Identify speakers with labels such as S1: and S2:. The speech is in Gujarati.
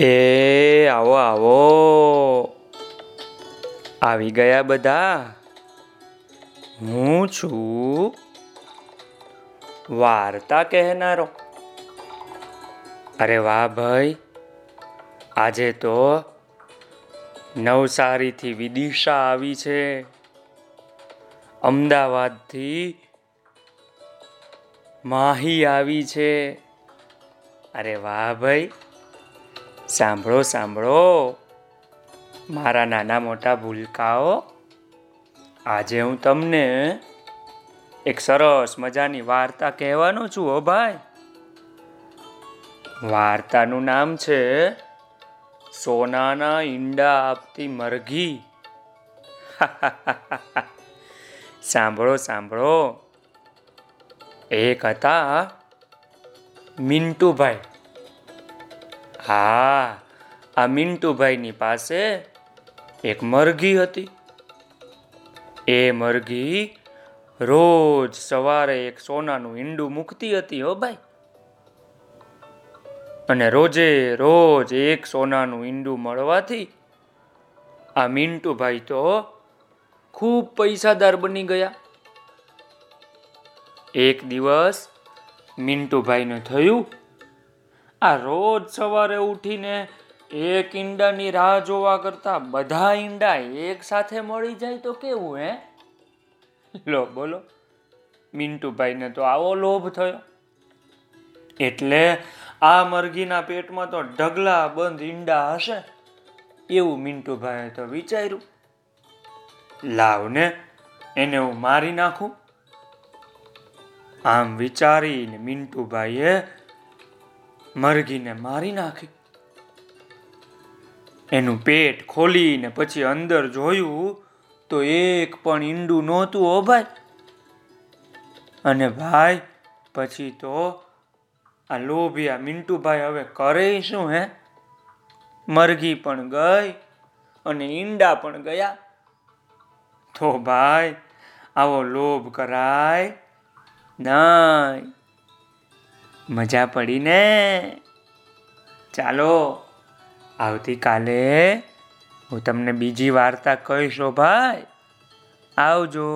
S1: એ, આવો આવો. આવી ગયા બધા? હું છું વાર્તા કહેનારો. અરે વાહ ભાઈ, આજે તો નવસારીથી વિદિશા આવી છે. અમદાવાદથી માહી આવી છે. અરે વાહ ભાઈ સાંભળો સાંભળો. મારા નાના મોટા ભૂલકાઓ, આજે હું તમને એક સરસ મજાની વાર્તા કહેવાનો છું, હો ભાઈ. વાર્તાનું નામ છે, સોનાના ઈંડા આપતી મરઘી. સાંભળો સાંભળો. એક હતા મિન્ટુભાઈ હા, આ મિન્ટુભાઈની પાસે એક મરઘી હતી. એ મરઘી રોજ સવારે એક સોનાનું ઈંડું મૂકતી હતી હો ભાઈ. અને રોજે રોજ એક સોનાનું ઈંડું મળવાથી આ મિન્ટુભાઈ તો ખૂબ પૈસાદાર બની ગયા. એક દિવસ મિન્ટુભાઈને થયું આ રોજ સવારે ઉઠીને એક ઈંડાની રાહ જોવા કરતા બધા ઈંડા એક સાથે મળી જાય તો કેવું, હે? લો, બોલો. મિન્ટુભાઈને તો આવો લોભ થયો. એટલે આ મરઘીના પેટમાં તો ઢગલા બંધ ઈંડા હશે. એવું મિન્ટુભાઈએ તો વિચાર્યું. લાવને એને હું મારી નાખું. આમ વિચારીને મિન્ટુભાઈએ મરઘીને મારી નાખી. એનું પેટ ખોલીને પછી અંદર જોયું તો એક પણ ઈંડું નહોતું, ઓ ભાઈ. અને ભાઈ, પછી તો આ લોભિયા મિન્ટુભાઈ હવે કરે શું, હે? મરઘી પણ ગઈ અને ઈંડા પણ ગયા. તો ભાઈ, આવો લોભ કરાય. નહીં મજા પડી ને? ચાલો આવતીકાલે હું તમને બીજી વાર્તા કહીશો ભાઈ. આવજો.